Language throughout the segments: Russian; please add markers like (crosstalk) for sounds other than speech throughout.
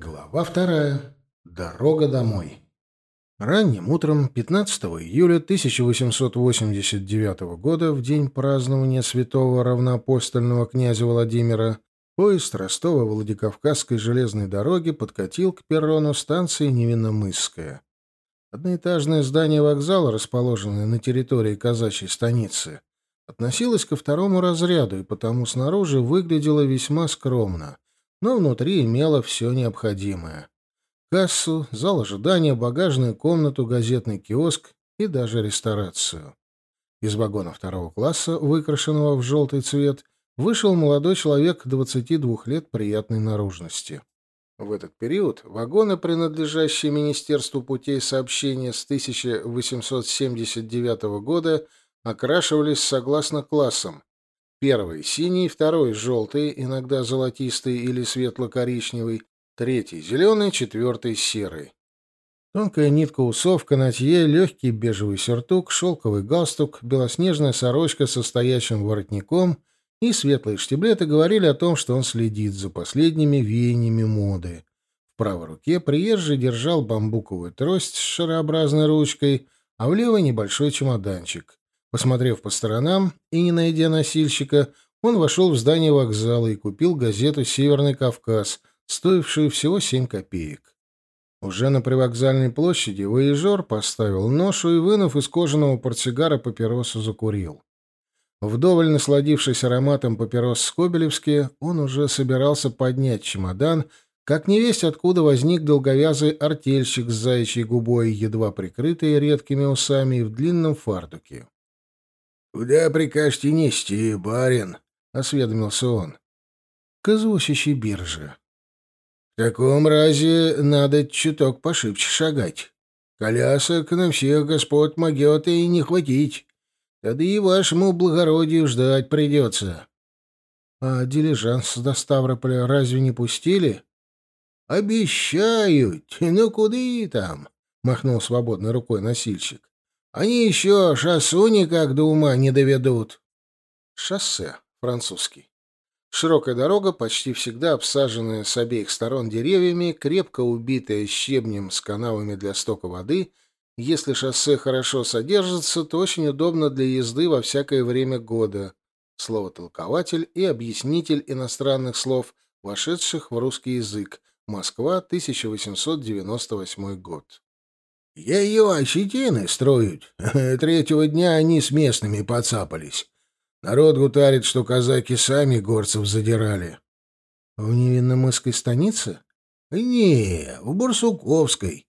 Глава вторая. Дорога домой. Ранним утром 15 июля 1889 года, в день празднования святого равноапостольного князя Владимира, поезд Ростова-Владикавказской железной дороги подкатил к перрону станции Невинномысская. Одноэтажное здание вокзала, расположенное на территории казачьей станицы, относилось ко второму разряду и потому снаружи выглядело весьма скромно — но внутри имела все необходимое. Кассу, зал ожидания, багажную комнату, газетный киоск и даже ресторацию. Из вагона второго класса, выкрашенного в желтый цвет, вышел молодой человек 22 лет приятной наружности. В этот период вагоны, принадлежащие Министерству путей сообщения с 1879 года, окрашивались согласно классам, Первый — синий, второй — желтый, иногда золотистый или светло-коричневый, третий — зеленый, четвертый — серый. Тонкая нитка усов, канатье, легкий бежевый сюртук, шелковый галстук, белоснежная сорочка со стоячим воротником и светлые штиблеты говорили о том, что он следит за последними веяниями моды. В правой руке приезжий держал бамбуковую трость с шарообразной ручкой, а в левой небольшой чемоданчик. Посмотрев по сторонам и не найдя носильщика, он вошел в здание вокзала и купил газету «Северный Кавказ», стоившую всего семь копеек. Уже на привокзальной площади воежор поставил ношу и, вынув из кожаного портсигара папиросу, закурил. Вдоволь насладившись ароматом папирос Скобелевские, он уже собирался поднять чемодан, как невесть откуда возник долговязый артельщик с заячьей губой, едва прикрытой редкими усами и в длинном фартуке. «Куда прикажете нести, барин?» — осведомился он. «К извозчищей бирже». «В таком разе надо чуток пошибче шагать. Колясок на всех господ могет и не хватить. Тогда и вашему благородию ждать придется». «А дилижанс до Ставрополя разве не пустили?» «Обещают. Ну, куда там?» — махнул свободной рукой носильщик. Они еще шоссу никак до ума не доведут. Шоссе французский. Широкая дорога, почти всегда обсаженная с обеих сторон деревьями, крепко убитая щебнем с канавами для стока воды. Если шоссе хорошо содержится, то очень удобно для езды во всякое время года. Слово «толкователь» и объяснитель иностранных слов, вошедших в русский язык. Москва, 1898 год. Ее осетины строят. (laughs) Третьего дня они с местными подцапались. Народ гутарит, что казаки сами горцев задирали. В Невинномысской станице? Не, в Барсуковской.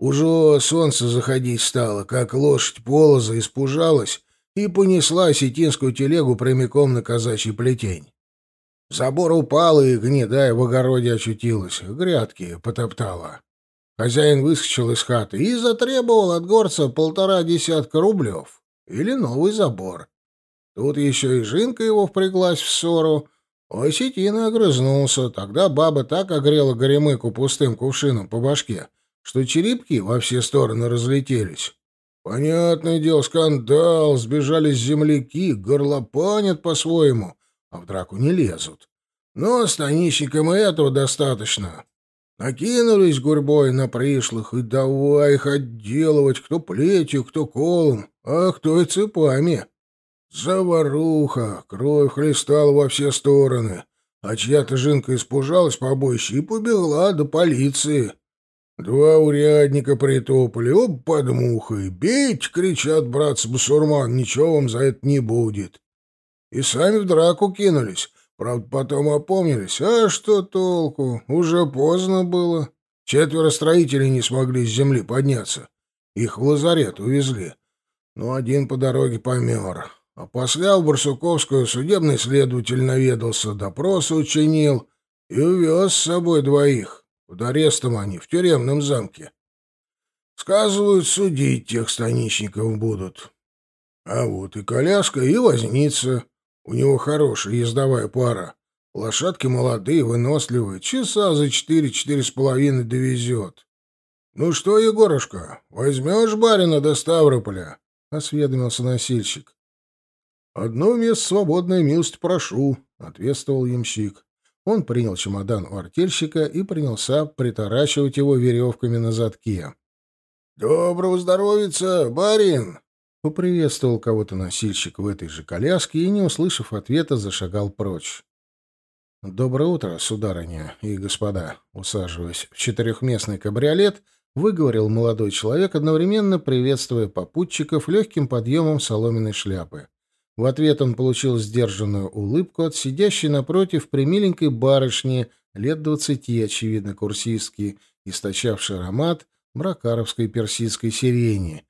Уже солнце заходить стало, как лошадь полоза испужалась и понесла осетинскую телегу прямиком на казачий плетень. Забор упал, и гнедая в огороде очутилась, грядки потоптала. Хозяин выскочил из хаты и затребовал от горца полтора десятка рублев или новый забор. Тут еще и Жинка его впряглась в ссору. Осетина огрызнулся. Тогда баба так огрела горемыку пустым кувшином по башке, что черепки во все стороны разлетелись. Понятное дело, скандал, сбежали с земляки, горлопанят по-своему, а в драку не лезут. Но станичникам и этого достаточно. Накинулись гурьбой на пришлых и давай их отделывать, кто плетью, кто колом, а кто и цепами. Заваруха, кровь хлестала во все стороны, а чья-то жинка испужалась побольше и побегла до полиции. Два урядника притопали, об под мухой. «Бейте!» — кричат братцы-басурман, «ничего вам за это не будет». И сами в драку кинулись, Правда, потом опомнились. А что толку? Уже поздно было. Четверо строителей не смогли с земли подняться. Их в лазарет увезли. Но один по дороге помер. А после в Барсуковскую судебный следователь наведался, допрос учинил и увез с собой двоих. Под арестом они в тюремном замке. Сказывают, судить тех станичников будут. А вот и коляска, и возница. У него хорошая ездовая пара. Лошадки молодые, выносливые. Часа за четыре-четыре с половиной довезет. — Ну что, Егорушка, возьмешь барина до Ставрополя? — осведомился носильщик. — Одно место свободное, милость прошу, — ответствовал ямщик. Он принял чемодан у артельщика и принялся приторачивать его веревками на задке. «Доброго здоровица, барин!» Поприветствовал кого-то носильщик в этой же коляске и, не услышав ответа, зашагал прочь. «Доброе утро, сударыня и господа!» Усаживаясь в четырехместный кабриолет, выговорил молодой человек, одновременно приветствуя попутчиков легким подъемом соломенной шляпы. В ответ он получил сдержанную улыбку от сидящей напротив примиленькой барышни лет двадцати, очевидно, курсистки, источавшей аромат бракаровской персидской сирени,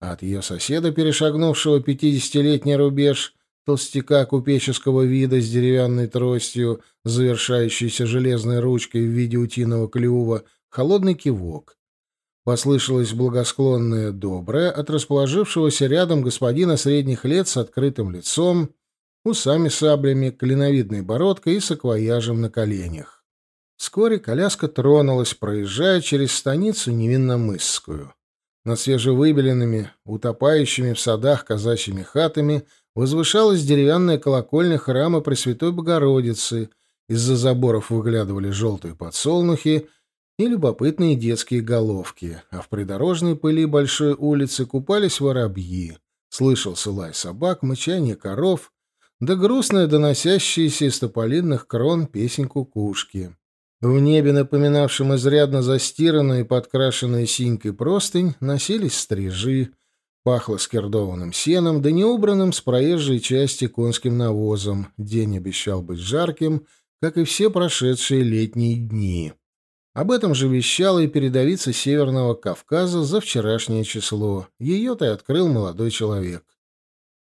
от ее соседа, перешагнувшего пятидесятилетний рубеж, толстяка купеческого вида с деревянной тростью, завершающейся железной ручкой в виде утиного клюва, холодный кивок. Послышалось благосклонное «доброе» от расположившегося рядом господина средних лет с открытым лицом, усами саблями, клиновидной бородкой и саквояжем на коленях. Вскоре коляска тронулась, проезжая через станицу Невинномысскую. Над свежевыбеленными, утопающими в садах казачьими хатами возвышалась деревянная колокольня храма Пресвятой Богородицы, из-за заборов выглядывали желтые подсолнухи, и любопытные детские головки, а в придорожной пыли большой улицы купались воробьи. Слышался лай собак, мычание коров, да грустная доносящаяся из тополинных крон песень кукушки. В небе, напоминавшем изрядно застиранную и подкрашенную синькой простынь, носились стрижи, пахло скирдованным сеном, да неубранным с проезжей части конским навозом. День обещал быть жарким, как и все прошедшие летние дни. Об этом же вещала и передовица Северного Кавказа за вчерашнее число. Ее-то и открыл молодой человек.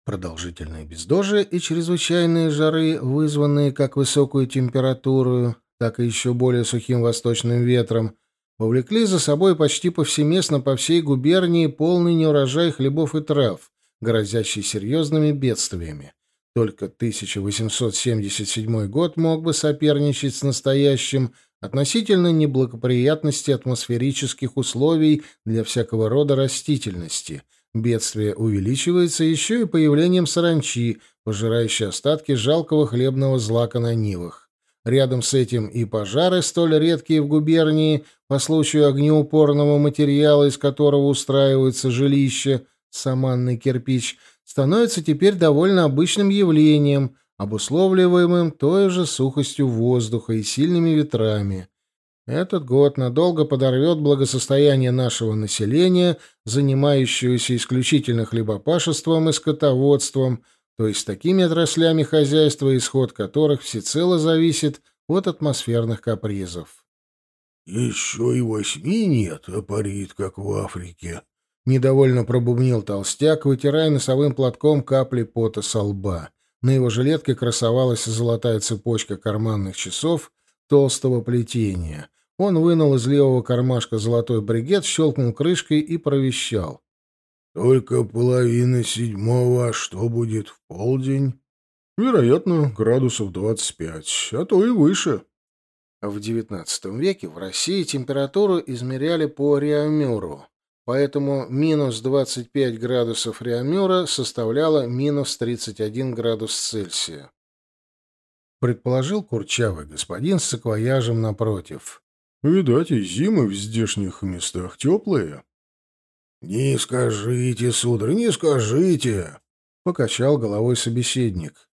Продолжительные бездожие и чрезвычайные жары, вызванные как высокую температуру, так и еще более сухим восточным ветром, повлекли за собой почти повсеместно по всей губернии полный неурожай хлебов и трав, грозящий серьезными бедствиями. Только 1877 год мог бы соперничать с настоящим относительно неблагоприятности атмосферических условий для всякого рода растительности. Бедствие увеличивается еще и появлением саранчи, пожирающей остатки жалкого хлебного злака на нивах. Рядом с этим и пожары, столь редкие в губернии, по случаю огнеупорного материала, из которого устраивается жилище, саманный кирпич, становятся теперь довольно обычным явлением – обусловливаемым той же сухостью воздуха и сильными ветрами. Этот год надолго подорвет благосостояние нашего населения, занимающегося исключительно хлебопашеством и скотоводством, то есть такими отраслями хозяйства, исход которых всецело зависит от атмосферных капризов. «Еще и восьми нет, а парит, как в Африке», — недовольно пробубнил толстяк, вытирая носовым платком капли пота со лба. На его жилетке красовалась золотая цепочка карманных часов толстого плетения. Он вынул из левого кармашка золотой бригет, щелкнул крышкой и провещал. «Только половина седьмого, а что будет в полдень?» «Вероятно, градусов двадцать пять, а то и выше». В XIX веке в России температуру измеряли по реомюру. Поэтому минус 25 градусов Реомюра составляло минус 31 градус Цельсия. Предположил курчавый господин с саквояжем напротив. «Видать, и зимы в здешних местах теплые». «Не скажите, сударь, не скажите!» — покачал головой собеседник.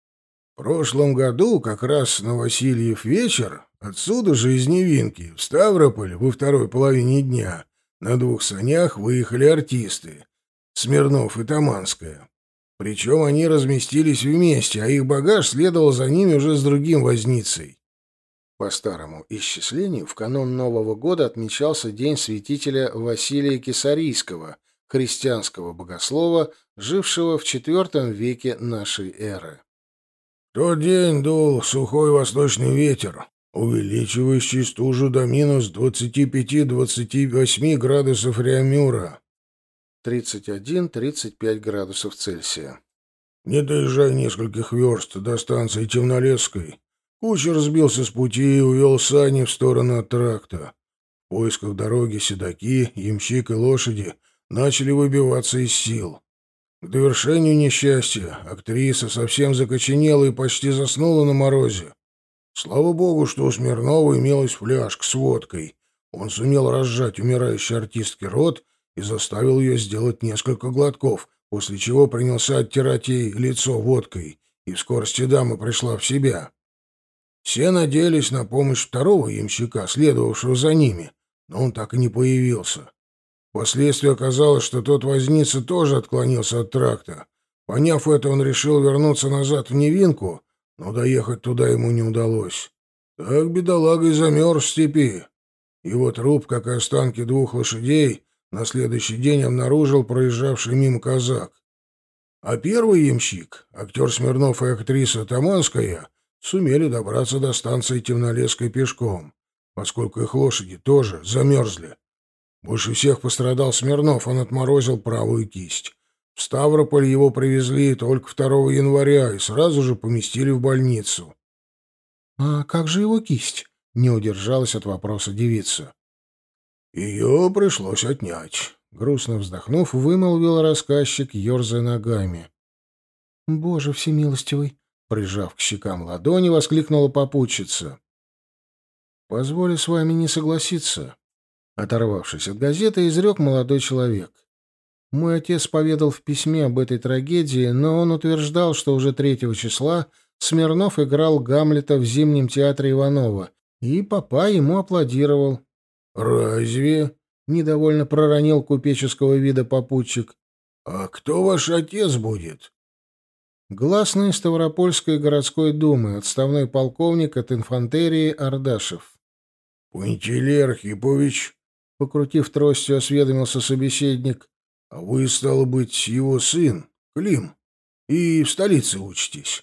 «В прошлом году, как раз на Васильев вечер, отсюда же из Невинки, в Ставрополь, во второй половине дня, на двух санях выехали артисты — Смирнов и Таманская. Причем они разместились вместе, а их багаж следовал за ними уже с другим возницей. По старому исчислению в канун Нового года отмечался День святителя Василия Кесарийского, христианского богослова, жившего в IV веке нашей эры. В тот день дул сухой восточный ветер, увеличивающий стужу до минус 25-28 градусов Реамюра. 31-35 градусов Цельсия. Не доезжая нескольких верст до станции Темнолесской, кучер сбился с пути и увел сани в сторону от тракта. В поисках дороги седаки, ямщик и лошади начали выбиваться из сил. К довершению несчастья актриса совсем закоченела и почти заснула на морозе. Слава богу, что у Смирнова имелась фляжка с водкой. Он сумел разжать умирающей артистке рот и заставил ее сделать несколько глотков, после чего принялся оттирать ей лицо водкой, и в скорости дама пришла в себя. Все надеялись на помощь второго ямщика, следовавшего за ними, но он так и не появился. Впоследствии оказалось, что тот возница тоже отклонился от тракта. Поняв это, он решил вернуться назад в Невинку, но доехать туда ему не удалось. Так бедолага и замерз в степи. Его труп, как и останки двух лошадей, на следующий день обнаружил проезжавший мимо казак. А первый ямщик, актер Смирнов и актриса Таманская, сумели добраться до станции Темнолеской пешком, поскольку их лошади тоже замерзли. Больше всех пострадал Смирнов, он отморозил правую кисть. В Ставрополь его привезли только 2 января и сразу же поместили в больницу. — А как же его кисть? — не удержалась от вопроса девица. — Ее пришлось отнять. Грустно вздохнув, вымолвил рассказчик, ерзая ногами. — Боже всемилостивый! — прижав к щекам ладони, воскликнула попутчица. — Позволю с вами не согласиться. Оторвавшись от газеты, изрек молодой человек. Мой отец поведал в письме об этой трагедии, но он утверждал, что уже третьего числа Смирнов играл Гамлета в Зимнем театре Иванова, и папа ему аплодировал. «Разве?» — недовольно проронил купеческого вида попутчик. «А кто ваш отец будет?» Гласный Ставропольской городской думы, отставной полковник от инфантерии Ардашев. «Пантелей Архипович», — покрутив тростью, осведомился собеседник, — «а вы, стало быть, его сын, Клим, и в столице учитесь».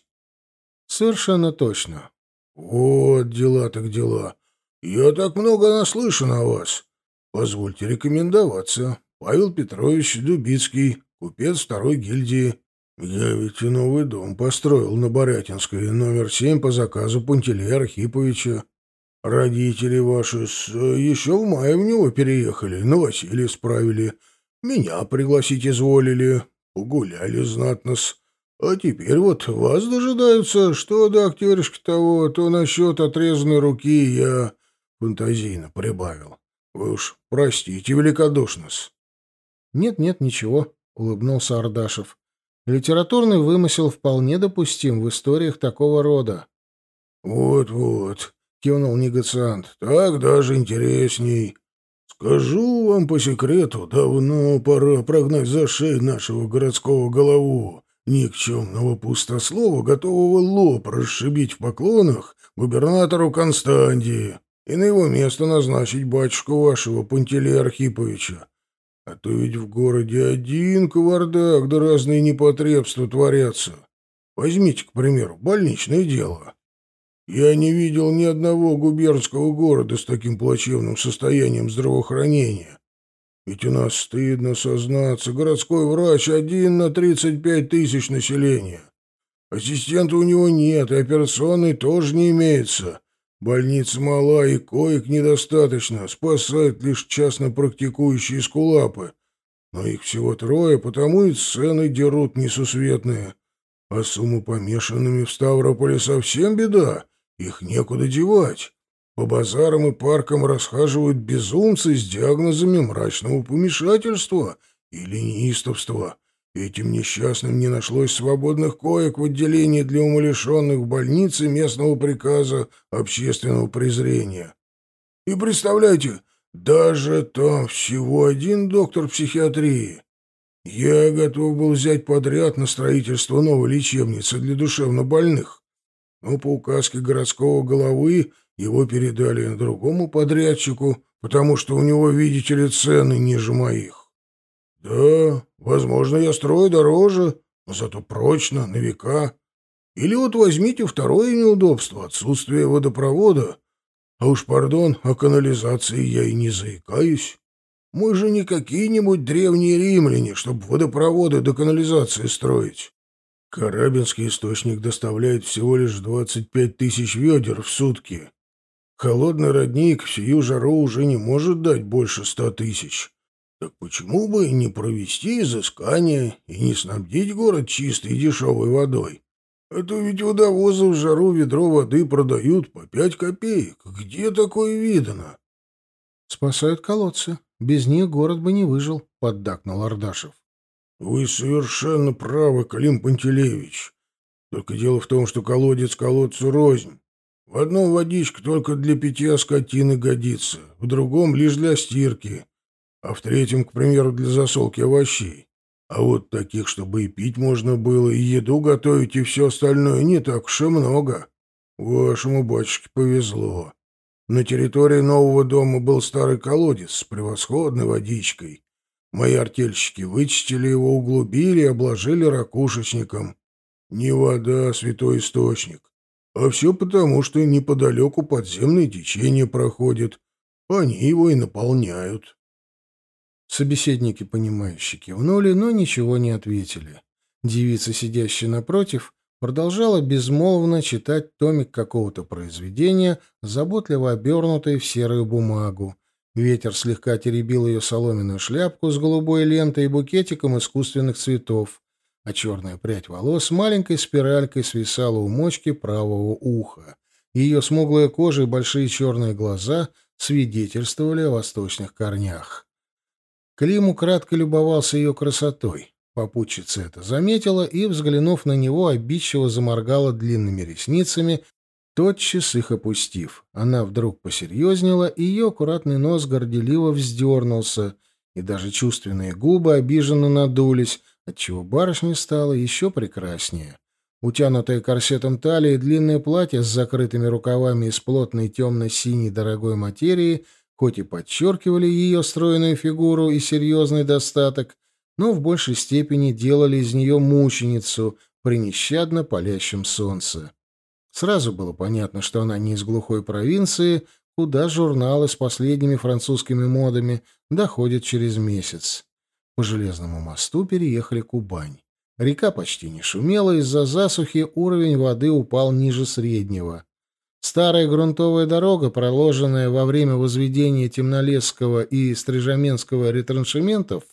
«Совершенно точно». «Вот дела так дела. Я так много наслышан о вас. Позвольте рекомендоваться. Павел Петрович Дубицкий, купец второй гильдии. Я ведь и новый дом построил на Борятинской, номер семь по заказу Пантелея Архиповича. Родители ваши с... еще в мае в него переехали, на Василия справили. Меня пригласить изволили, погуляли знатно-с. А теперь вот вас дожидаются, что до актеришки того, то насчет отрезанной руки я фантазийно прибавил. Вы уж простите великодушно-с. «Нет-нет, ничего», — улыбнулся Ардашев. «Литературный вымысел вполне допустим в историях такого рода». «Вот-вот», — кивнул негациант, — «так даже интересней. Скажу вам по секрету, давно пора прогнать за шею нашего городского голову, никчемного пустослова, готового лоб расшибить в поклонах губернатору Константии и на его место назначить батюшку вашего Пантелея Архиповича. А то ведь в городе один кавардак да разные непотребства творятся. Возьмите, к примеру, больничное дело. Я не видел ни одного губернского города с таким плачевным состоянием здравоохранения. Ведь у нас, стыдно сознаться, городской врач один на 35 тысяч населения. Ассистента у него нет, и операционной тоже не имеется. Больница мала и коек недостаточно, спасают лишь частно практикующие скулапы. Но их всего трое, потому и цены дерут несусветные. А сумму помешанными в Ставрополе совсем беда, их некуда девать. По базарам и паркам расхаживают безумцы с диагнозами мрачного помешательства или неистовства. Этим несчастным не нашлось свободных коек в отделении для умалишенных в больнице местного приказа общественного презрения. И представляете, даже там всего один доктор психиатрии. Я готов был взять подряд на строительство новой лечебницы для душевнобольных. Но по указке городского головы его передали другому подрядчику, потому что у него, видите ли, цены ниже моих. Да, возможно, я строю дороже, но зато прочно, на века. Или вот возьмите второе неудобство — отсутствие водопровода. А уж, пардон, о канализации я и не заикаюсь. Мы же не какие-нибудь древние римляне, чтобы водопроводы до канализации строить. Карабинский источник доставляет всего лишь 25 тысяч ведер в сутки. Холодный родник в сию жару уже не может дать больше ста тысяч. Так почему бы не провести изыскание и не снабдить город чистой и дешевой водой? А то ведь водовозы в жару ведро воды продают по пять копеек. Где такое видано? Спасают колодцы. Без них город бы не выжил, — поддакнул Ардашев. — Вы совершенно правы, Клим Пантелеевич. Только дело в том, что колодец колодцу рознь. В одном водичка только для питья скотины годится, в другом лишь для стирки, а в третьем, к примеру, для засолки овощей. А вот таких, чтобы и пить можно было, и еду готовить, и все остальное, не так уж и много. Вашему батюшке повезло. На территории нового дома был старый колодец с превосходной водичкой. Мои артельщики вычистили его, углубили и обложили ракушечником. Не вода, а святой источник. А все потому, что неподалеку подземные течения проходят. Они его и наполняют. Собеседники, понимающие, кивнули, но ничего не ответили. Девица, сидящая напротив, продолжала безмолвно читать томик какого-то произведения, заботливо обернутый в серую бумагу. Ветер слегка теребил ее соломенную шляпку с голубой лентой и букетиком искусственных цветов, а черная прядь волос маленькой спиралькой свисала у мочки правого уха. Ее смуглая кожа и большие черные глаза свидетельствовали о восточных корнях. Клим кратко любовался ее красотой. Попутчица это заметила и, взглянув на него, обидчиво заморгала длинными ресницами, тотчас их опустив. Она вдруг посерьезнела, и ее аккуратный нос горделиво вздернулся, и даже чувственные губы обиженно надулись, отчего барышня стала еще прекраснее. Утянутое корсетом талия и длинное платье с закрытыми рукавами из плотной темно-синей дорогой материи, хоть и подчеркивали ее стройную фигуру и серьезный достаток, но в большей степени делали из нее мученицу при нещадно палящем солнце. Сразу было понятно, что она не из глухой провинции, куда журналы с последними французскими модами доходят через месяц. По железному мосту переехали Кубань. Река почти не шумела, из-за засухи уровень воды упал ниже среднего. Старая грунтовая дорога, проложенная во время возведения Темнолесского и Стрижаменского ретраншементов,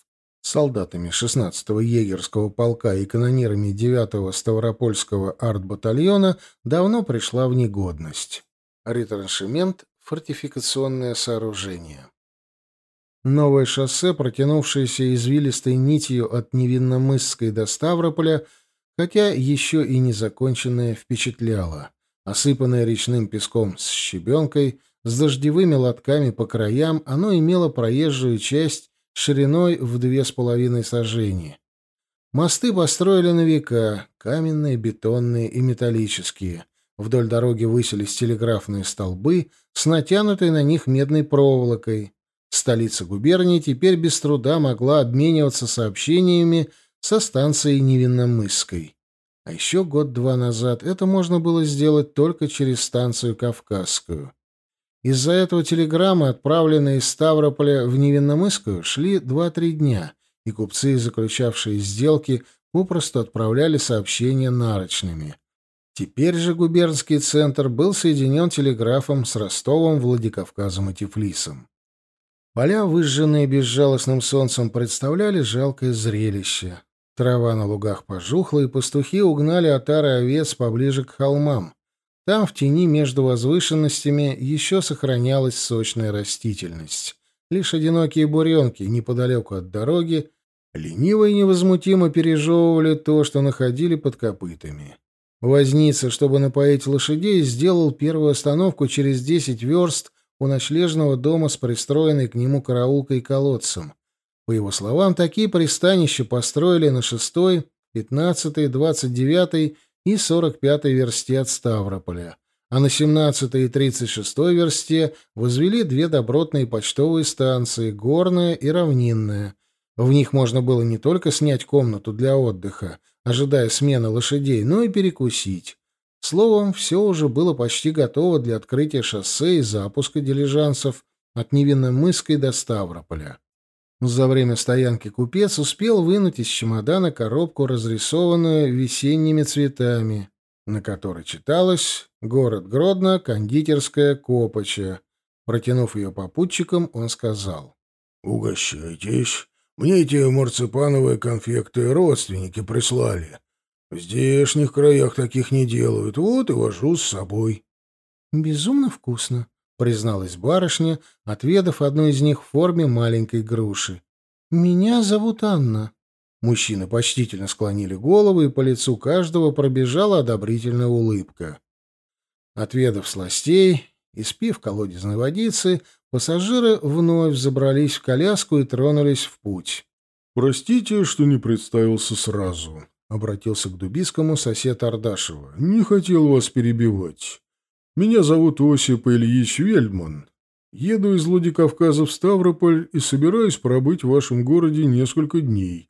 солдатами 16-го егерского полка и канонирами 9-го Ставропольского артбатальона давно пришла в негодность. Ретраншемент — фортификационное сооружение. Новое шоссе, протянувшееся извилистой нитью от Невинномысской до Ставрополя, хотя еще и незаконченное, впечатляло. Осыпанное речным песком с щебенкой, с дождевыми лотками по краям, оно имело проезжую часть шириной в две с половиной сажени. Мосты построили на века, каменные, бетонные и металлические. Вдоль дороги высились телеграфные столбы с натянутой на них медной проволокой. Столица губернии теперь без труда могла обмениваться сообщениями со станцией Невинномысской. А еще год-два назад это можно было сделать только через станцию Кавказскую. Из-за этого телеграммы, отправленные из Ставрополя в Невинномысскую, шли два-три дня, и купцы, заключавшие сделки, попросту отправляли сообщения нарочными. Теперь же губернский центр был соединен телеграфом с Ростовом, Владикавказом и Тифлисом. Поля, выжженные безжалостным солнцем, представляли жалкое зрелище. Трава на лугах пожухла, и пастухи угнали отары овец поближе к холмам. Там, в тени между возвышенностями, еще сохранялась сочная растительность. Лишь одинокие буренки неподалеку от дороги лениво и невозмутимо пережевывали то, что находили под копытами. Возница, чтобы напоить лошадей, сделал первую остановку через десять верст у ночлежного дома с пристроенной к нему караулкой и колодцем. По его словам, такие пристанища построили на шестой, пятнадцатой, двадцать девятой и 45-й версте от Ставрополя, а на 17-й и 36-й версте возвели две добротные почтовые станции, горная и равнинная. В них можно было не только снять комнату для отдыха, ожидая смены лошадей, но и перекусить. Словом, все уже было почти готово для открытия шоссе и запуска дилижансов от Невинномысской до Ставрополя. За время стоянки купец успел вынуть из чемодана коробку, разрисованную весенними цветами, на которой читалось «Город Гродно, кондитерская Копоча». Протянув ее попутчикам, он сказал. «Угощайтесь. Мне эти марципановые конфекты родственники прислали. В здешних краях таких не делают, вот и вожу с собой. Безумно вкусно, призналась барышня, отведав одну из них в форме маленькой груши. Меня зовут Анна. Мужчины почтительно склонили головы, и по лицу каждого пробежала одобрительная улыбка. Отведав сластей и спив колодезной водицы, пассажиры вновь забрались в коляску и тронулись в путь. «Простите, что не представился сразу», — обратился к Дубискому сосед Ардашева. «Не хотел вас перебивать. Меня зовут Осип Ильич Вельман. Еду из Владикавказа в Ставрополь и собираюсь пробыть в вашем городе несколько дней.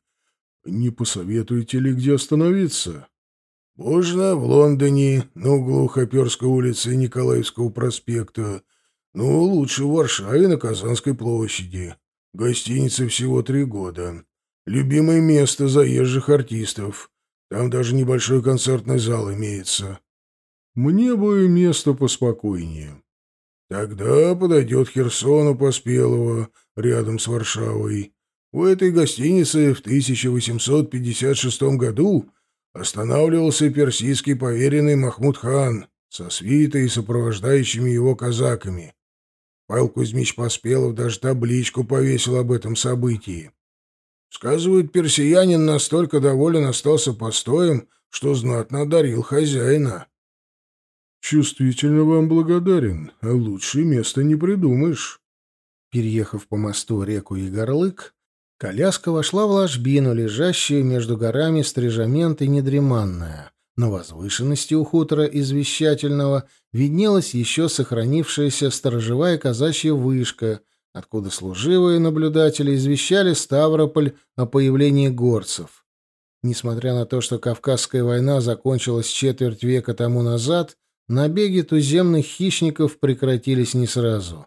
Не посоветуете ли, где остановиться?» «Можно в Лондоне, на углу Хоперской улицы и Николаевского проспекта. Ну, лучше в Варшаве на Казанской площади. Гостиница всего три года. Любимое место заезжих артистов. Там даже небольшой концертный зал имеется. Мне бы место поспокойнее. Тогда подойдет Херсону Поспелого, рядом с Варшавой. В этой гостинице в 1856 году останавливался персидский поверенный Махмуд хан со свитой и сопровождающими его казаками. Павел Кузьмич Поспелов даже табличку повесил об этом событии. Сказывают, персиянин настолько доволен остался постоем, что знатно одарил хозяина. «Чувствительно вам благодарен, а лучшее место не придумаешь». Переехав по мосту реку Егорлык, Коляска вошла в ложбину, лежащую между горами Стрижамент и Недреманная. На возвышенности у хутора извещательного виднелась еще сохранившаяся сторожевая казачья вышка, откуда служивые наблюдатели извещали Ставрополь о появлении горцев. Несмотря на то, что Кавказская война закончилась четверть века тому назад, набеги туземных хищников прекратились не сразу.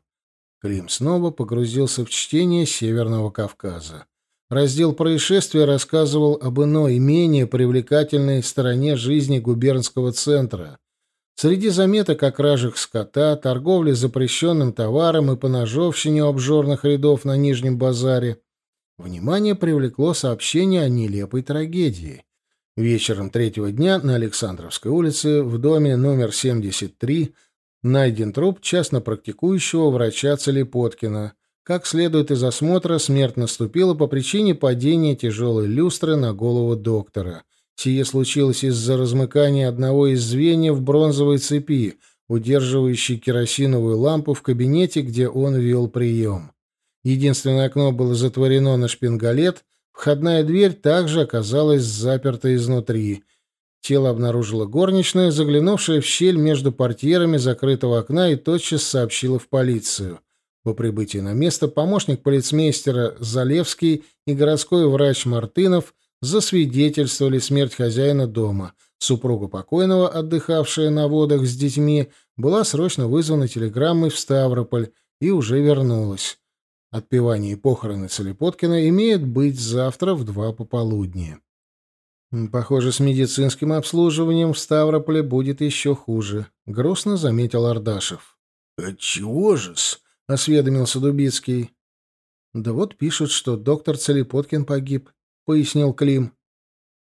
Клим снова погрузился в чтение Северного Кавказа. Раздел происшествия рассказывал об иной, менее привлекательной стороне жизни губернского центра. Среди заметок о кражах скота, торговле запрещенным товаром и поножовщине обжорных рядов на Нижнем базаре внимание привлекло сообщение о нелепой трагедии. Вечером третьего дня на Александровской улице в доме номер 73 Найден труп частно практикующего врача Целепоткина. Как следует из осмотра, смерть наступила по причине падения тяжелой люстры на голову доктора. Сие случилось из-за размыкания одного из звеньев бронзовой цепи, удерживающей керосиновую лампу в кабинете, где он вел прием. Единственное окно было затворено на шпингалет, входная дверь также оказалась заперта изнутри — Тело обнаружила горничная, заглянувшая в щель между портьерами закрытого окна и тотчас сообщила в полицию. По прибытии на место помощник полицмейстера Залевский и городской врач Мартынов засвидетельствовали смерть хозяина дома. Супруга покойного, отдыхавшая на водах с детьми, была срочно вызвана телеграммой в Ставрополь и уже вернулась. Отпевание и похороны Целепоткина имеют быть завтра в два пополудни. Похоже, с медицинским обслуживанием в Ставрополе будет еще хуже, грустно заметил Ардашев. Отчего же-с? осведомился Дубицкий. Да вот пишут, что доктор Целепоткин погиб, пояснил Клим.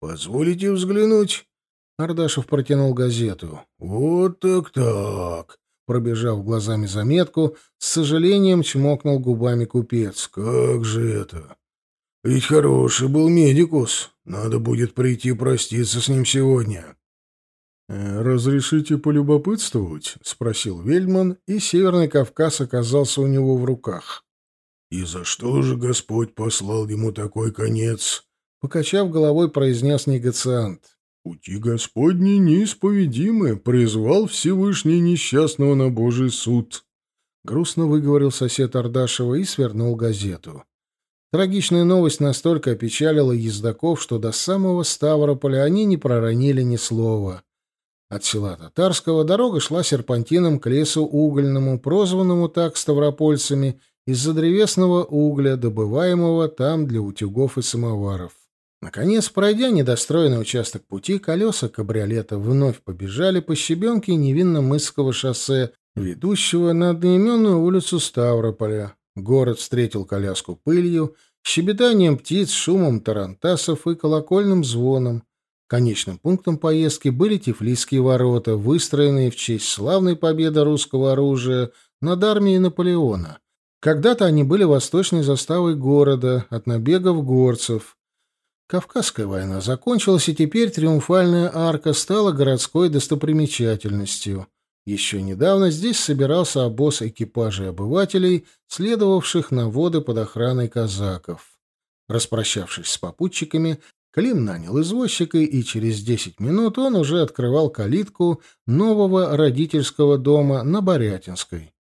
Позволите взглянуть? Ардашев протянул газету. Вот так-так. Пробежав глазами заметку, с сожалением чмокнул губами купец. Как же это? Ведь хороший был медикус. Надо будет прийти проститься с ним сегодня. «Э, «Разрешите полюбопытствовать?» — спросил Вельман, и Северный Кавказ оказался у него в руках. «И за что же Господь послал ему такой конец?» — покачав головой, произнес негациант. «Пути Господни неисповедимы, призвал Всевышний несчастного на Божий суд», — грустно выговорил сосед Ардашева и свернул газету. Трагичная новость настолько опечалила ездаков, что до самого Ставрополя они не проронили ни слова. От села Татарского дорога шла серпантином к лесу угольному, прозванному так ставропольцами из-за древесного угля, добываемого там для утюгов и самоваров. Наконец, пройдя недостроенный участок пути, колеса кабриолета вновь побежали по щебенке невинно-мысского шоссе, ведущего на одноименную улицу Ставрополя, Город встретил коляску пылью, щебетанием птиц, шумом тарантасов и колокольным звоном. Конечным пунктом поездки были Тифлисские ворота, выстроенные в честь славной победы русского оружия над армией Наполеона. Когда-то они были восточной заставой города от набегов горцев. Кавказская война закончилась, и теперь триумфальная арка стала городской достопримечательностью. Еще недавно здесь собирался обоз экипажей обывателей, следовавших на воды под охраной казаков. Распрощавшись с попутчиками, Клим нанял извозчика, и через десять минут он уже открывал калитку нового родительского дома на Борятинской.